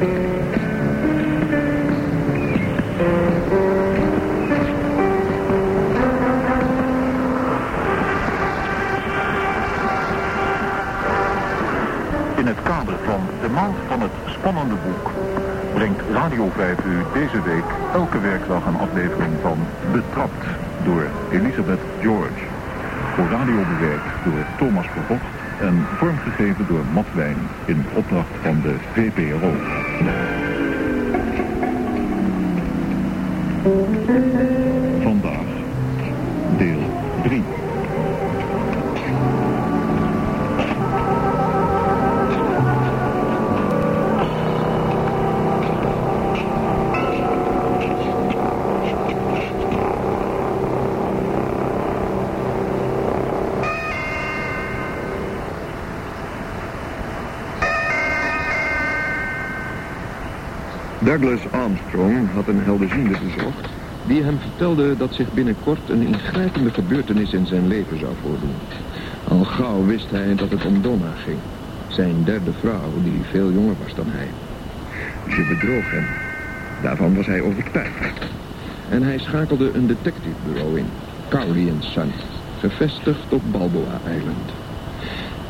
In het kader van de maand van het spannende boek brengt Radio 5 u deze week elke werkdag een aflevering van Betrapt door Elisabeth George. Voor radio bewerkt door Thomas Vervocht en vormgegeven door Matt Wijn in opdracht van de VPRO. Douglas Armstrong had een helderziende bezocht... die hem vertelde dat zich binnenkort een ingrijpende gebeurtenis in zijn leven zou voordoen. Al gauw wist hij dat het om Donna ging. Zijn derde vrouw, die veel jonger was dan hij. Ze bedroog hem. Daarvan was hij overtuigd. En hij schakelde een detectivebureau in. Cowley Son, gevestigd op Balboa Island.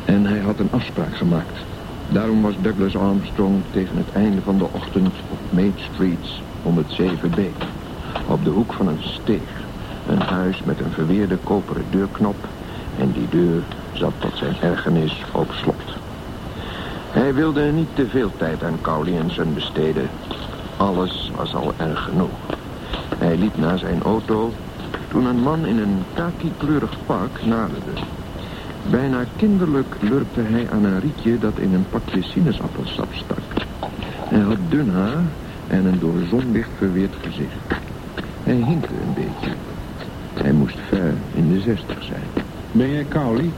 En hij had een afspraak gemaakt... Daarom was Douglas Armstrong tegen het einde van de ochtend op Main Street 107B. Op de hoek van een steeg. Een huis met een verweerde koperen deurknop. En die deur zat tot zijn ergernis op slot. Hij wilde niet te veel tijd aan Cowley en zijn besteden. Alles was al erg genoeg. Hij liep naar zijn auto toen een man in een kaki-kleurig pak naderde. Bijna kinderlijk lurpte hij aan een rietje dat in een pakje sinaasappelsap stak. Hij had dun haar en een door zonlicht verweerd gezicht. Hij hinkte een beetje. Hij moest ver in de zestig zijn. Ben jij Cowley?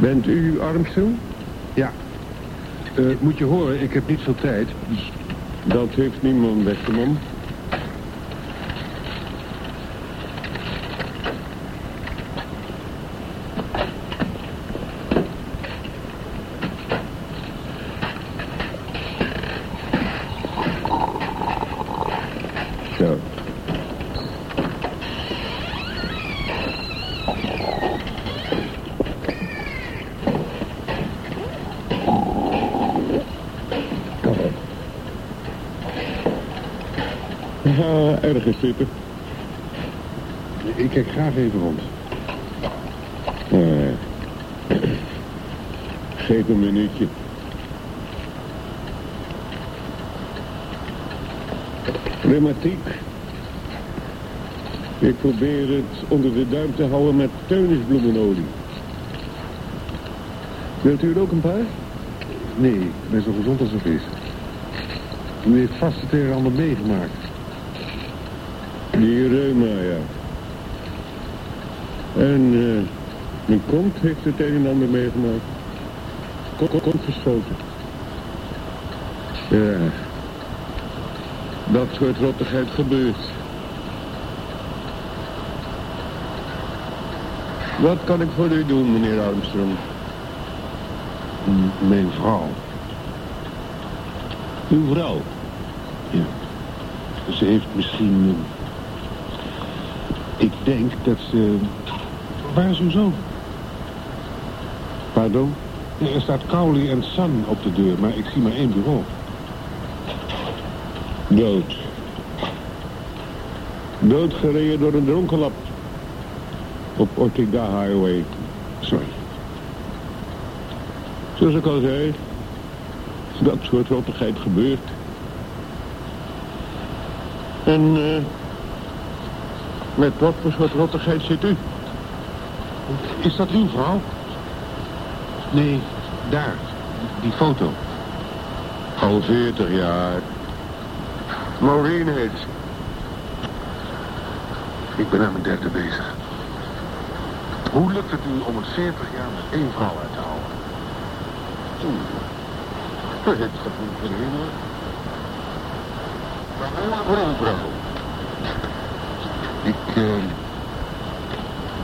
Bent u Armstrong? Ja. Uh, moet je horen, ik heb niet veel tijd. Dat heeft niemand, beste man. Erg zitten. Ik kijk graag even rond. Uh, geef een minuutje. Rheumatiek. Ik probeer het onder de duim te houden met teunisbloemenolie. Wilt u er ook een paar? Nee, ik ben zo gezond als het is. U heeft vast het een en ander meegemaakt. Die reuma, ja. En uh, mijn kont heeft het een en ander meegemaakt. Kont, kont geschoten. Ja. Dat soort rottigheid gebeurt. Wat kan ik voor u doen, meneer Armstrong? mijn vrouw. Uw vrouw? Ja. Ze heeft misschien ik denk dat ze... Waar is uw zoon? Pardon? er staat Cowley en Son op de deur, maar ik zie maar één bureau. Dood. Doodgereden door een dronkenlap. Op Ortega Highway. Sorry. Zoals ik al zei, dat soort rottigheid gebeurt. En... Uh, met wat voor soort rottigheid zit u? Is dat uw vrouw? Nee, daar. Die foto. Al 40 jaar. Maureen heet ze. Ik ben aan mijn derde bezig. Hoe lukt het u om het 40 jaar met één vrouw uit te houden? Dat heeft gevoel voor de Voor een vrouw. Ik uh,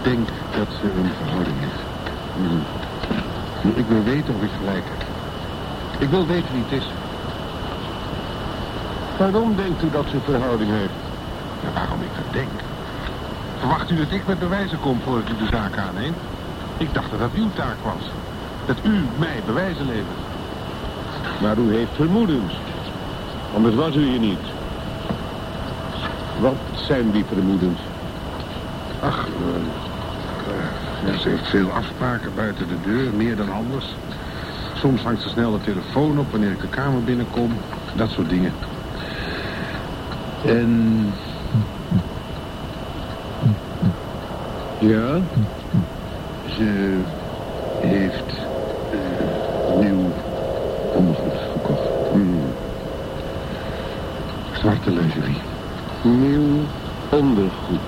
denk dat ze een verhouding is. Ik wil weten of ik gelijk heb. Ik wil weten wie het is. Waarom denkt u dat ze een verhouding heeft? Ja, waarom ik dat denk? Verwacht u dat ik met bewijzen kom voor u de zaak aanneemt? Ik dacht dat dat uw taak was. Dat u mij bewijzen levert. Maar u heeft vermoedens. Anders was u hier niet. Wat zijn die vermoedens? Ach, uh, ze heeft veel afspraken buiten de deur, meer dan anders. Soms hangt ze snel de telefoon op wanneer ik de kamer binnenkom. Dat soort dingen. En... Ja? Ze heeft uh, nieuw ondergoed verkocht. Hmm. Zwarte lingerie. Nieuw ondergoed.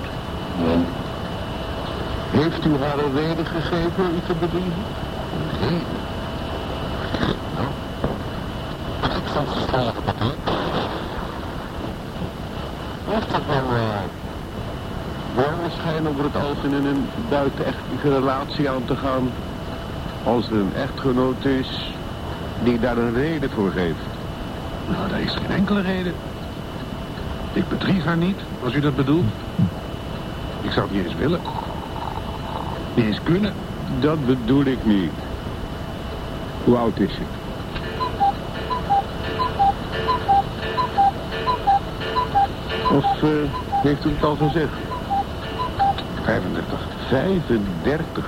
Heeft u haar een reden gegeven u te bedriegen? Nee. Nou, ik het volgende papier. Of dat nou uh, wel schijnen over het algemeen in een buitenechtelijke relatie aan te gaan... als er een echtgenoot is die daar een reden voor geeft. Nou, daar is geen enkele reden. Ik bedrieg haar niet, als u dat bedoelt. Ik zou het niet eens willen. Niet eens kunnen. Dat bedoel ik niet. Hoe oud is ze? Of uh, heeft u het al gezegd? 35. 35?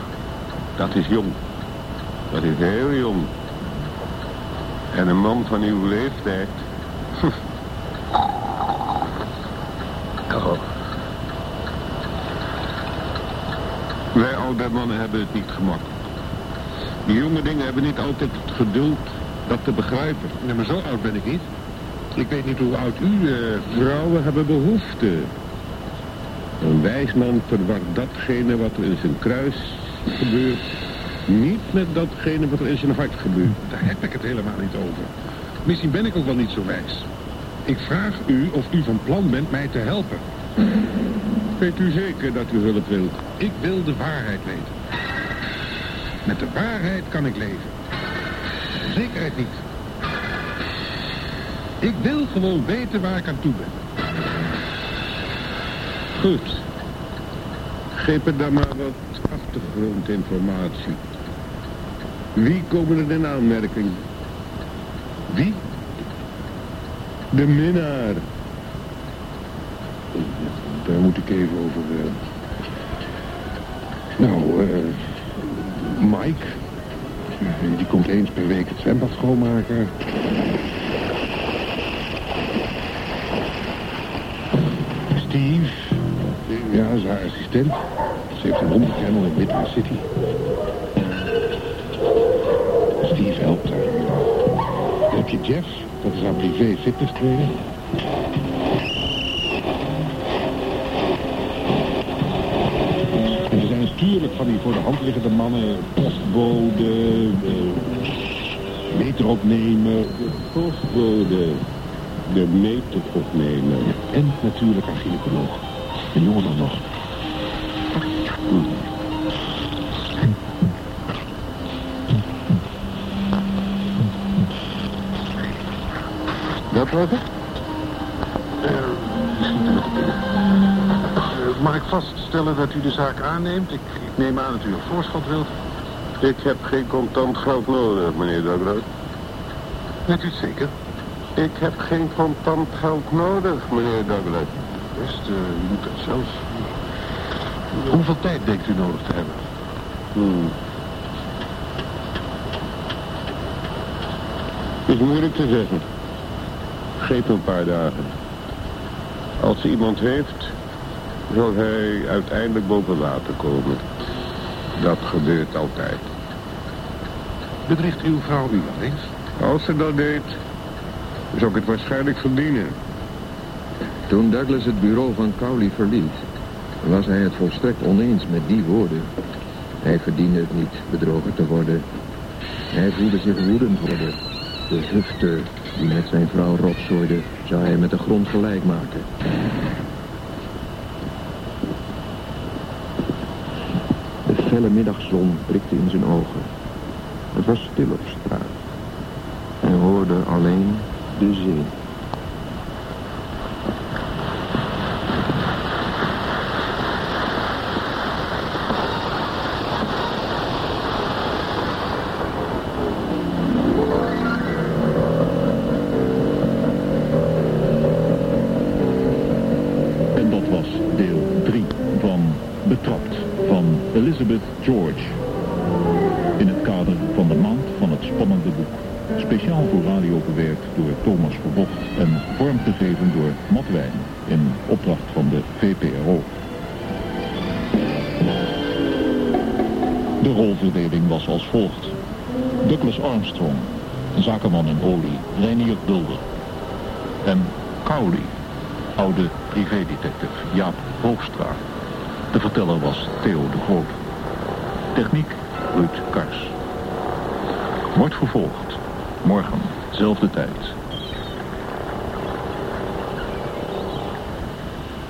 Dat is jong. Dat is heel jong. En een man van uw leeftijd... Oude mannen hebben het niet gemakkelijk. Die jonge dingen hebben niet altijd het geduld dat te begrijpen. Nee, maar zo oud ben ik niet. Ik weet niet hoe oud u... Uh... Vrouwen hebben behoefte. Een wijs man verwart datgene wat er in zijn kruis gebeurt... niet met datgene wat er in zijn hart gebeurt. Daar heb ik het helemaal niet over. Misschien ben ik ook wel niet zo wijs. Ik vraag u of u van plan bent mij te helpen. Weet u zeker dat u hulp wilt? Ik wil de waarheid weten. Met de waarheid kan ik leven. Zekerheid niet. Ik wil gewoon weten waar ik aan toe ben. Goed. Geef me dan maar wat achtergrondinformatie. Wie komen er in aanmerking? Wie? De minnaar. Moet ik even over... Uh... Nou, eh... Mike. Die komt eens per week het zwembad schoonmaken. Steve. Ja, is haar assistent. Ze heeft een hondenkennel in Midway City. Steve helpt haar. Dan heb je Jeff. Dat is haar privé fitness trainer. Natuurlijk van die voor de hand liggende mannen... postbode, uh, meter opnemen. Postbode, de meter opnemen. En natuurlijk een gynaecoloog. Een jongen dan nog. Dat was het? Mag ik vaststellen dat u de zaak aanneemt? Ik, ik neem aan dat u een voorschot wilt. Ik heb geen contant geld nodig, meneer Douglas. Weet u het zeker? Ik heb geen contant geld nodig, meneer Douglas. Best, uh, u moet het zelf... Hoeveel tijd denkt u nodig te hebben? Hmm. Is moeilijk te zeggen. Geef een paar dagen. Als iemand heeft, zal hij uiteindelijk boven water komen. Dat gebeurt altijd. Bedriegt uw vrouw u wel eens? Als ze dat deed, zou ik het waarschijnlijk verdienen. Toen Douglas het bureau van Cowley verliet, was hij het volstrekt oneens met die woorden. Hij verdiende het niet bedrogen te worden. Hij voelde zich woedend worden. De hufter die met zijn vrouw rotzooide, zou hij met de grond gelijk maken. De middagzon prikte in zijn ogen. Het was stil op straat. Hij hoorde alleen de zee. En dat was deel 3 van Betrapt. Elizabeth George. In het kader van de maand van het spannende boek. Speciaal voor radio bewerkt door Thomas Verbocht en vormgegeven door Matt Wijn in opdracht van de VPRO. De rolverdeling was als volgt. Douglas Armstrong, zakenman in olie, Reinier Dulder. En Cowley, oude privédetective Jaap Hoofstra. De verteller was Theo de Groot. Techniek Ruud Kars. Wordt vervolgd. Morgen, zelfde tijd,